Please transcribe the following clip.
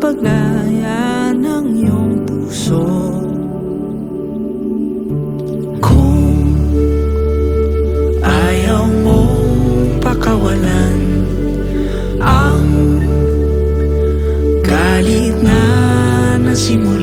paglaya ng iyong puso. Kung ayaw mo pakawalan ang galit na nasimula